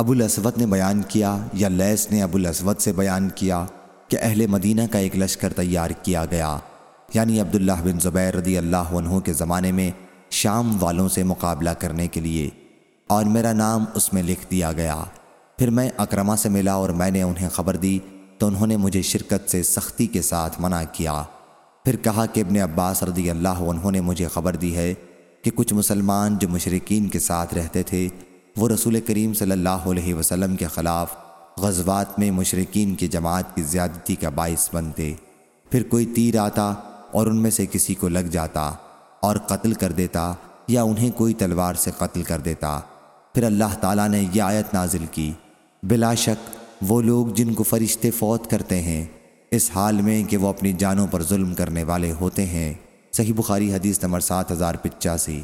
ابو الاسود نے بیان کیا یا لیس نے ابو الاسود سے بیان کیا کہ اہل مدینہ کا ایک لشکر تیار کیا گیا یعنی عبداللہ بن زبیر رضی اللہ عنہ کے زمانے میں شام والوں سے مقابلہ کرنے کے لیے، اور میرا نام اس میں لکھ دیا گیا۔ پھر میں اکرما سے ملا اور میں نے انہیں خبر دی، تو انہوں نے مجھے شرکت سے سختی کے ساتھ منع کیا۔ پھر کہا کہ ابن عباس رضی اللہ عنہ نے مجھے خبر دی ہے کہ کچھ مسلمان جو مشرقین کے ساتھ رہتے تھے وہ رسول کریم صلی اللہ علیہ وسلم کے خلاف غزوات میں مشرقین کی جماعت کی زیادتی کا باعث بنتے۔ پھر کوئی تیر آتا اور ان میں سے کسی کو لگ جاتا اور قتل کر دیتا یا انہیں کوئی تلوار سے قتل کر دیتا۔ پھر اللہ تعالیٰ نے یہ آیت نازل کی۔ بلا شک وہ لوگ جن کو فرشتے فوت کرتے ہیں، اس حال میں کہ وہ اپنی جانوں پر ظلم کرنے والے ہوتے ہیں۔ صحیح بخاری حدیث نمبر سات ہزار پچاسی۔